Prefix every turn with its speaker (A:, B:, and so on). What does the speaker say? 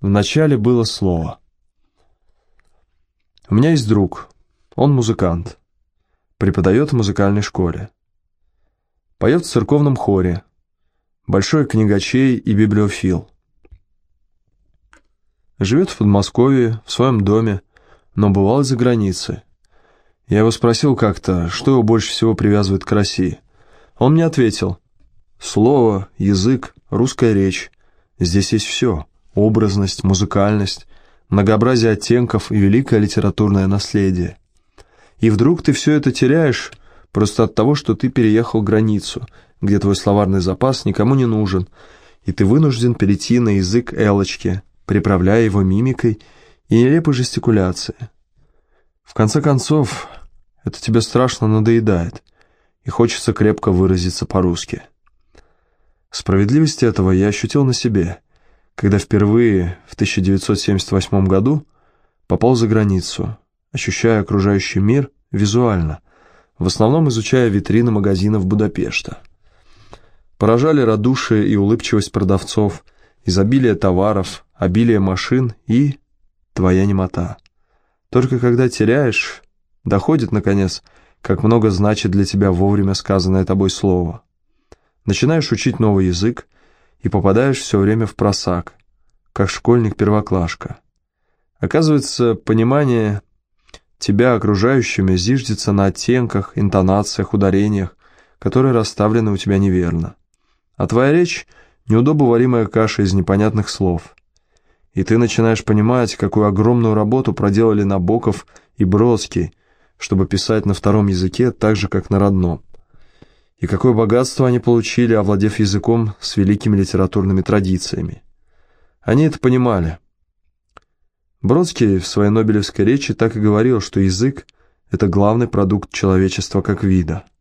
A: Вначале было слово. У меня есть друг, он музыкант, преподает в музыкальной школе. Поет в церковном хоре, большой книгачей и библиофил. Живет в Подмосковье, в своем доме, но бывал из-за границы. Я его спросил как-то, что его больше всего привязывает к России. Он мне ответил, слово, язык, русская речь. Здесь есть все, образность, музыкальность, многообразие оттенков и великое литературное наследие. И вдруг ты все это теряешь просто от того, что ты переехал границу, где твой словарный запас никому не нужен, и ты вынужден перейти на язык Элочки, приправляя его мимикой и нелепой жестикуляцией. В конце концов, это тебе страшно надоедает, и хочется крепко выразиться по-русски. Справедливость этого я ощутил на себе, когда впервые в 1978 году попал за границу, ощущая окружающий мир визуально, в основном изучая витрины магазинов Будапешта. Поражали радушие и улыбчивость продавцов, изобилие товаров, обилие машин и твоя немота. Только когда теряешь, доходит, наконец, как много значит для тебя вовремя сказанное тобой слово. Начинаешь учить новый язык и попадаешь все время в просак, как школьник-первоклашка. Оказывается, понимание тебя окружающими зиждется на оттенках, интонациях, ударениях, которые расставлены у тебя неверно. А твоя речь – неудобоваримая каша из непонятных слов. И ты начинаешь понимать, какую огромную работу проделали Набоков и Бродский, чтобы писать на втором языке так же, как на родном. И какое богатство они получили, овладев языком с великими литературными традициями. Они это понимали – Бродский в своей Нобелевской речи так и говорил, что язык – это главный продукт человечества как вида –